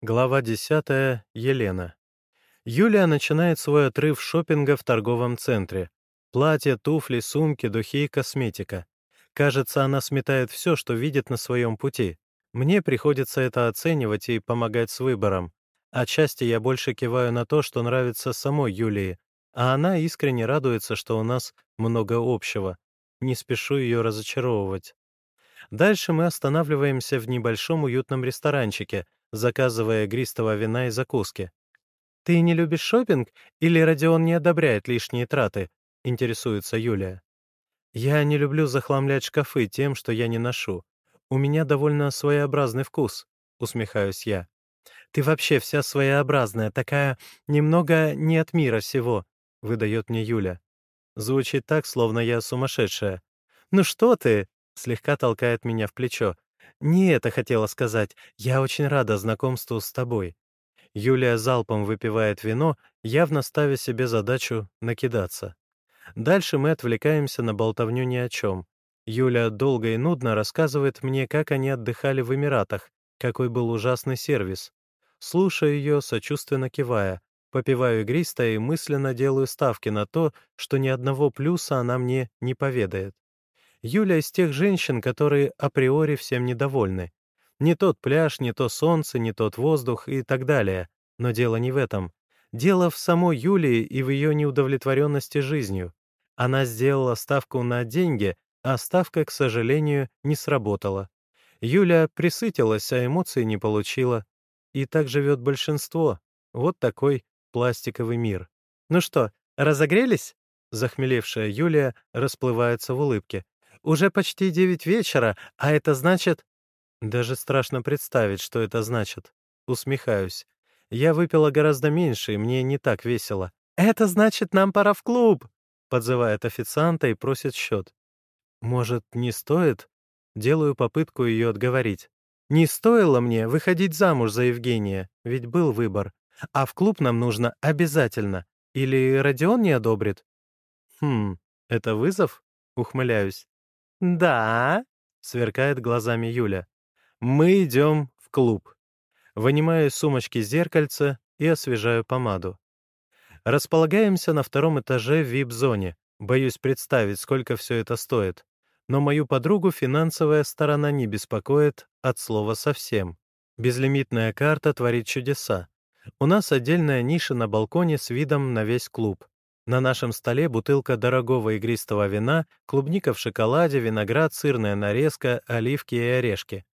Глава 10. Елена. Юлия начинает свой отрыв шопинга в торговом центре. Платья, туфли, сумки, духи и косметика. Кажется, она сметает все, что видит на своем пути. Мне приходится это оценивать и помогать с выбором. Отчасти я больше киваю на то, что нравится самой Юлии, а она искренне радуется, что у нас много общего. Не спешу ее разочаровывать. Дальше мы останавливаемся в небольшом уютном ресторанчике — заказывая игристого вина и закуски. «Ты не любишь шопинг или Родион не одобряет лишние траты?» — интересуется Юлия. «Я не люблю захламлять шкафы тем, что я не ношу. У меня довольно своеобразный вкус», — усмехаюсь я. «Ты вообще вся своеобразная, такая немного не от мира сего», — выдает мне Юля. Звучит так, словно я сумасшедшая. «Ну что ты?» — слегка толкает меня в плечо. «Не это хотела сказать. Я очень рада знакомству с тобой». Юлия залпом выпивает вино, явно ставя себе задачу накидаться. Дальше мы отвлекаемся на болтовню ни о чем. Юля долго и нудно рассказывает мне, как они отдыхали в Эмиратах, какой был ужасный сервис. Слушаю ее, сочувственно кивая, попиваю игристое и мысленно делаю ставки на то, что ни одного плюса она мне не поведает. Юля из тех женщин, которые априори всем недовольны. Не тот пляж, не то солнце, не тот воздух и так далее. Но дело не в этом. Дело в самой Юлии и в ее неудовлетворенности жизнью. Она сделала ставку на деньги, а ставка, к сожалению, не сработала. Юля присытилась, а эмоций не получила. И так живет большинство. Вот такой пластиковый мир. «Ну что, разогрелись?» Захмелевшая Юлия расплывается в улыбке. Уже почти девять вечера, а это значит...» Даже страшно представить, что это значит. Усмехаюсь. Я выпила гораздо меньше, и мне не так весело. «Это значит, нам пора в клуб!» Подзывает официанта и просит счет. «Может, не стоит?» Делаю попытку ее отговорить. «Не стоило мне выходить замуж за Евгения, ведь был выбор. А в клуб нам нужно обязательно. Или Родион не одобрит?» «Хм, это вызов?» Ухмыляюсь. «Да», — сверкает глазами Юля. «Мы идем в клуб». Вынимаю из сумочки зеркальце и освежаю помаду. Располагаемся на втором этаже в вип-зоне. Боюсь представить, сколько все это стоит. Но мою подругу финансовая сторона не беспокоит от слова совсем. Безлимитная карта творит чудеса. У нас отдельная ниша на балконе с видом на весь клуб. На нашем столе бутылка дорогого игристого вина, клубника в шоколаде, виноград, сырная нарезка, оливки и орешки.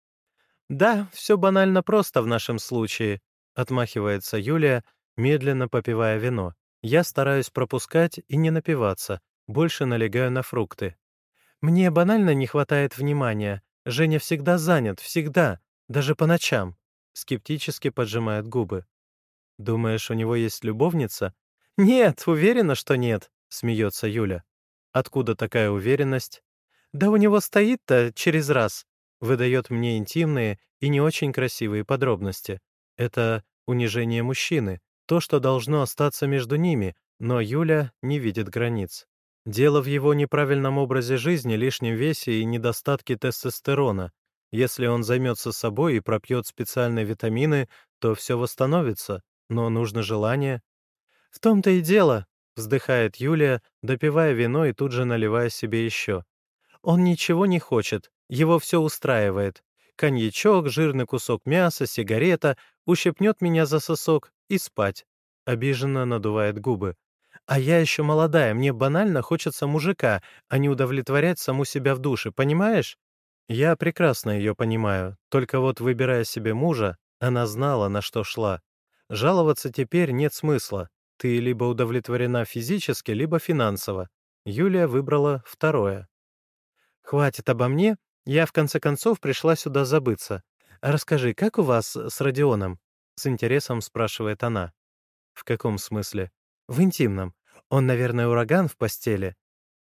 «Да, все банально просто в нашем случае», — отмахивается Юлия, медленно попивая вино. Я стараюсь пропускать и не напиваться, больше налегаю на фрукты. «Мне банально не хватает внимания. Женя всегда занят, всегда, даже по ночам», — скептически поджимает губы. «Думаешь, у него есть любовница?» «Нет, уверена, что нет», — смеется Юля. «Откуда такая уверенность?» «Да у него стоит-то через раз», — выдает мне интимные и не очень красивые подробности. Это унижение мужчины, то, что должно остаться между ними, но Юля не видит границ. Дело в его неправильном образе жизни, лишнем весе и недостатке тестостерона. Если он займется собой и пропьет специальные витамины, то все восстановится, но нужно желание, «В том-то и дело», — вздыхает Юлия, допивая вино и тут же наливая себе еще. «Он ничего не хочет, его все устраивает. Коньячок, жирный кусок мяса, сигарета, ущипнет меня за сосок и спать». Обиженно надувает губы. «А я еще молодая, мне банально хочется мужика, а не удовлетворять саму себя в душе, понимаешь?» Я прекрасно ее понимаю, только вот, выбирая себе мужа, она знала, на что шла. Жаловаться теперь нет смысла. Ты либо удовлетворена физически, либо финансово. Юлия выбрала второе. «Хватит обо мне. Я, в конце концов, пришла сюда забыться. Расскажи, как у вас с Родионом?» С интересом спрашивает она. «В каком смысле?» «В интимном. Он, наверное, ураган в постели».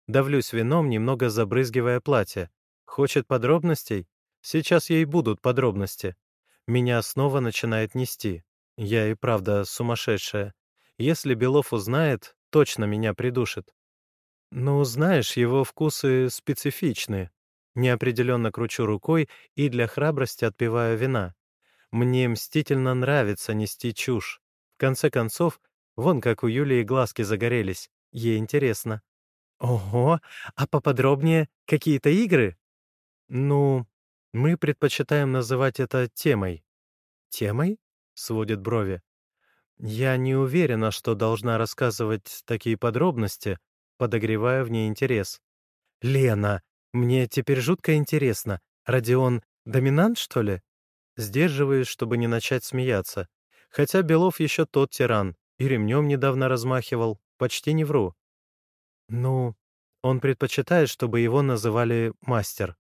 Давлюсь вином, немного забрызгивая платье. Хочет подробностей? Сейчас ей будут подробности. Меня снова начинает нести. Я и правда сумасшедшая. Если Белов узнает, точно меня придушит. Ну, знаешь, его вкусы специфичны. Неопределенно кручу рукой и для храбрости отпиваю вина. Мне мстительно нравится нести чушь. В конце концов, вон как у Юлии глазки загорелись. Ей интересно. Ого, а поподробнее какие-то игры? Ну, мы предпочитаем называть это темой. Темой? Сводит брови. Я не уверена, что должна рассказывать такие подробности, подогревая в ней интерес. Лена, мне теперь жутко интересно. Родион доминант, что ли? Сдерживаюсь, чтобы не начать смеяться. Хотя Белов еще тот тиран, и ремнем недавно размахивал, почти не вру. Ну, он предпочитает, чтобы его называли мастер.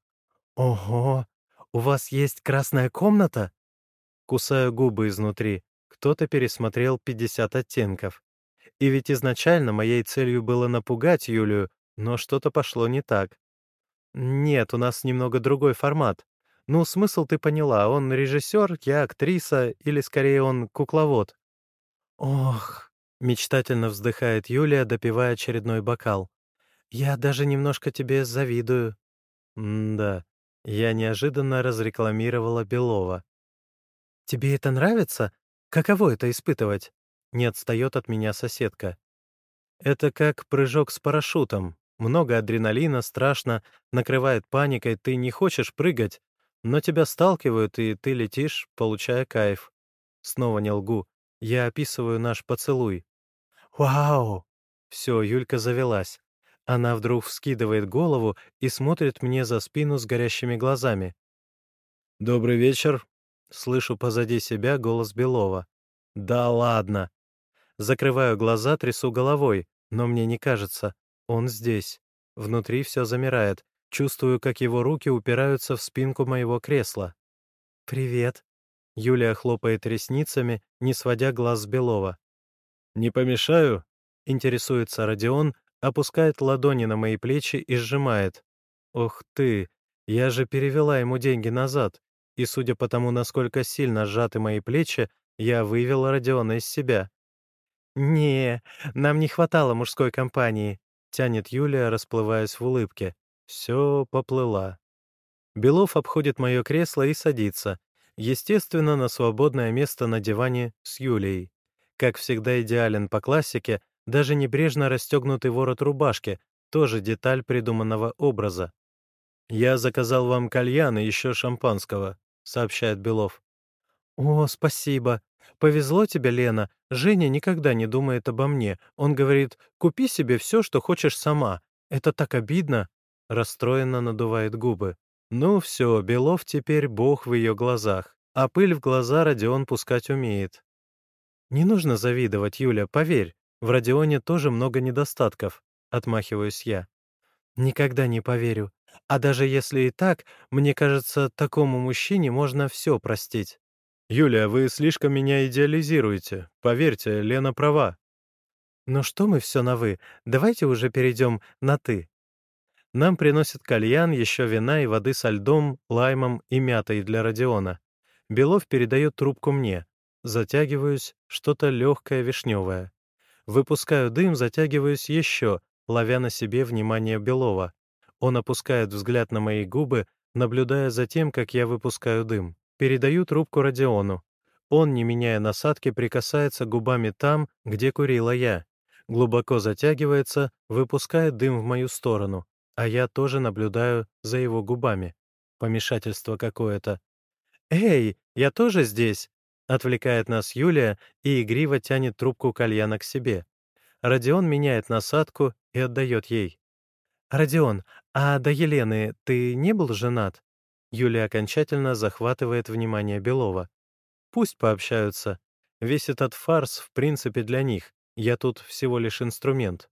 Ого, у вас есть красная комната? Кусаю губы изнутри. Кто-то пересмотрел 50 оттенков. И ведь изначально моей целью было напугать Юлию, но что-то пошло не так. Нет, у нас немного другой формат. Ну, смысл ты поняла. Он режиссер, я актриса, или скорее он кукловод. Ох, мечтательно вздыхает Юлия, допивая очередной бокал. Я даже немножко тебе завидую. М-да, я неожиданно разрекламировала Белова. Тебе это нравится? Каково это испытывать? Не отстает от меня соседка. Это как прыжок с парашютом. Много адреналина, страшно, накрывает паникой, ты не хочешь прыгать, но тебя сталкивают, и ты летишь, получая кайф. Снова не лгу. Я описываю наш поцелуй. «Вау!» Все, Юлька завелась. Она вдруг вскидывает голову и смотрит мне за спину с горящими глазами. «Добрый вечер!» Слышу позади себя голос Белова. «Да ладно!» Закрываю глаза, трясу головой, но мне не кажется. Он здесь. Внутри все замирает. Чувствую, как его руки упираются в спинку моего кресла. «Привет». Юлия хлопает ресницами, не сводя глаз с Белова. «Не помешаю?» — интересуется Родион, опускает ладони на мои плечи и сжимает. «Ох ты! Я же перевела ему деньги назад, и, судя по тому, насколько сильно сжаты мои плечи, я вывела Родиона из себя». «Не, нам не хватало мужской компании», — тянет Юлия, расплываясь в улыбке. Все поплыла. Белов обходит мое кресло и садится, естественно, на свободное место на диване с Юлией. Как всегда идеален по классике, даже небрежно расстегнутый ворот рубашки, тоже деталь придуманного образа. «Я заказал вам кальян и еще шампанского», — сообщает Белов. «О, спасибо. Повезло тебе, Лена. Женя никогда не думает обо мне. Он говорит, купи себе все, что хочешь сама. Это так обидно расстроенно надувает губы. Ну все, Белов теперь бог в ее глазах, а пыль в глаза Родион пускать умеет. Не нужно завидовать, Юля, поверь, в Родионе тоже много недостатков, отмахиваюсь я. Никогда не поверю. А даже если и так, мне кажется, такому мужчине можно все простить. «Юля, вы слишком меня идеализируете. Поверьте, Лена права». «Ну что мы все на «вы»? Давайте уже перейдем на «ты». Нам приносят кальян, еще вина и воды со льдом, лаймом и мятой для Родиона. Белов передает трубку мне. Затягиваюсь, что-то легкое вишневое. Выпускаю дым, затягиваюсь еще, ловя на себе внимание Белова. Он опускает взгляд на мои губы, наблюдая за тем, как я выпускаю дым. Передаю трубку Родиону. Он, не меняя насадки, прикасается губами там, где курила я. Глубоко затягивается, выпускает дым в мою сторону а я тоже наблюдаю за его губами. Помешательство какое-то. «Эй, я тоже здесь!» — отвлекает нас Юлия и игриво тянет трубку кальяна к себе. Родион меняет насадку и отдает ей. «Родион, а до Елены ты не был женат?» Юлия окончательно захватывает внимание Белова. «Пусть пообщаются. Весь этот фарс в принципе для них. Я тут всего лишь инструмент».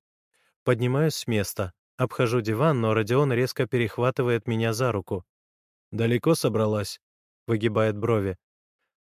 Поднимаюсь с места. Обхожу диван, но Родион резко перехватывает меня за руку. «Далеко собралась?» — выгибает брови.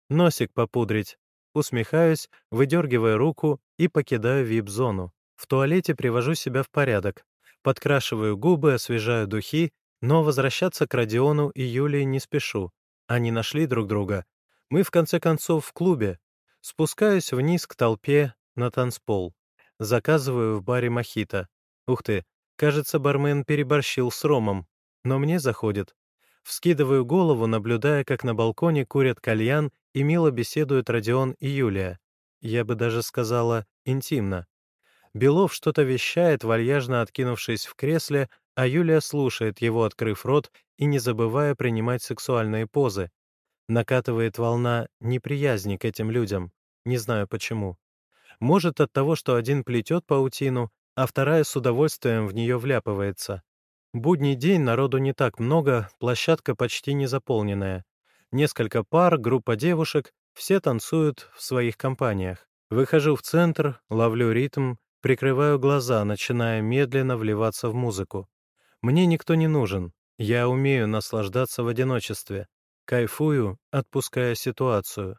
«Носик попудрить». Усмехаюсь, выдергивая руку и покидаю вип-зону. В туалете привожу себя в порядок. Подкрашиваю губы, освежаю духи, но возвращаться к Родиону и Юлии не спешу. Они нашли друг друга. Мы, в конце концов, в клубе. Спускаюсь вниз к толпе на танцпол. Заказываю в баре мохито. Ух ты, Кажется, бармен переборщил с ромом, но мне заходит. Вскидываю голову, наблюдая, как на балконе курят кальян и мило беседуют Родион и Юлия. Я бы даже сказала, интимно. Белов что-то вещает, вальяжно откинувшись в кресле, а Юлия слушает его, открыв рот и не забывая принимать сексуальные позы. Накатывает волна неприязни к этим людям. Не знаю почему. Может, от того, что один плетет паутину, а вторая с удовольствием в нее вляпывается. Будний день, народу не так много, площадка почти не заполненная. Несколько пар, группа девушек, все танцуют в своих компаниях. Выхожу в центр, ловлю ритм, прикрываю глаза, начиная медленно вливаться в музыку. Мне никто не нужен, я умею наслаждаться в одиночестве. Кайфую, отпуская ситуацию.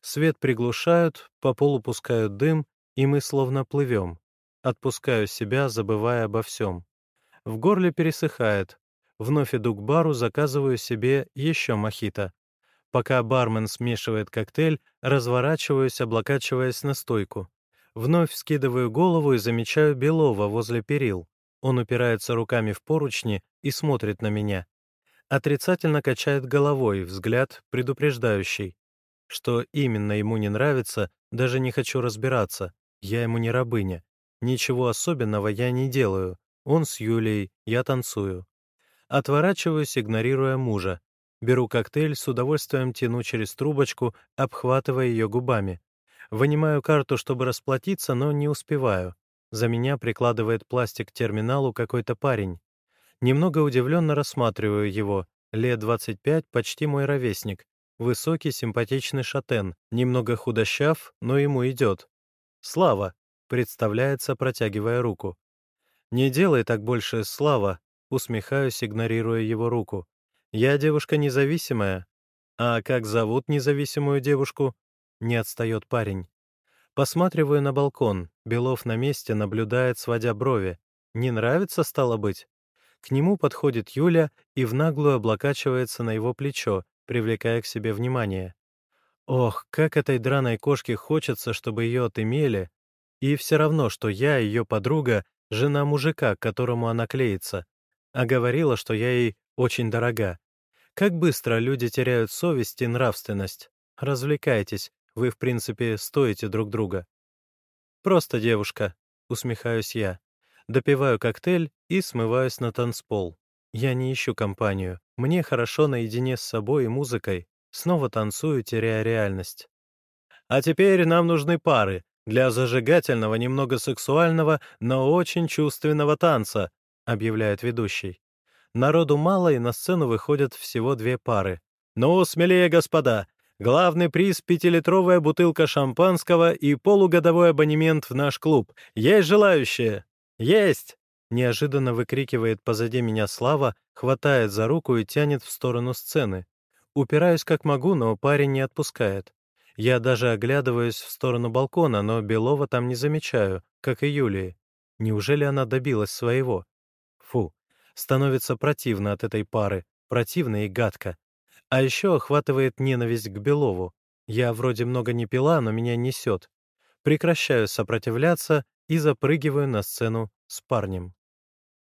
Свет приглушают, по полу пускают дым, и мы словно плывем. Отпускаю себя, забывая обо всем. В горле пересыхает. Вновь иду к бару, заказываю себе еще мохито. Пока бармен смешивает коктейль, разворачиваюсь, облокачиваясь на стойку. Вновь скидываю голову и замечаю Белова возле перил. Он упирается руками в поручни и смотрит на меня. Отрицательно качает головой, взгляд предупреждающий. Что именно ему не нравится, даже не хочу разбираться. Я ему не рабыня. Ничего особенного я не делаю. Он с Юлей, я танцую. Отворачиваюсь, игнорируя мужа. Беру коктейль, с удовольствием тяну через трубочку, обхватывая ее губами. Вынимаю карту, чтобы расплатиться, но не успеваю. За меня прикладывает пластик к терминалу какой-то парень. Немного удивленно рассматриваю его. Лет 25, почти мой ровесник. Высокий, симпатичный шатен, немного худощав, но ему идет. «Слава!» — представляется, протягивая руку. «Не делай так больше, Слава!» — усмехаюсь, игнорируя его руку. «Я девушка независимая». «А как зовут независимую девушку?» — не отстает парень. Посматриваю на балкон. Белов на месте наблюдает, сводя брови. «Не нравится, стало быть?» К нему подходит Юля и в наглую облокачивается на его плечо, привлекая к себе внимание. Ох, как этой драной кошке хочется, чтобы ее отымели. И все равно, что я, ее подруга, жена мужика, к которому она клеится. А говорила, что я ей очень дорога. Как быстро люди теряют совесть и нравственность. Развлекайтесь, вы, в принципе, стоите друг друга. Просто девушка, усмехаюсь я. Допиваю коктейль и смываюсь на танцпол. Я не ищу компанию. Мне хорошо наедине с собой и музыкой. Снова танцую, теряя реальность. А теперь нам нужны пары для зажигательного, немного сексуального, но очень чувственного танца, объявляет ведущий. Народу мало, и на сцену выходят всего две пары. «Ну, смелее, господа! Главный приз — пятилитровая бутылка шампанского и полугодовой абонемент в наш клуб. Есть желающие?» «Есть!» — неожиданно выкрикивает позади меня Слава, хватает за руку и тянет в сторону сцены. Упираюсь как могу, но парень не отпускает. Я даже оглядываюсь в сторону балкона, но Белова там не замечаю, как и Юлии. Неужели она добилась своего? Фу, Становится противно от этой пары, противно и гадко. А еще охватывает ненависть к Белову. Я вроде много не пила, но меня несет. Прекращаю сопротивляться и запрыгиваю на сцену с парнем.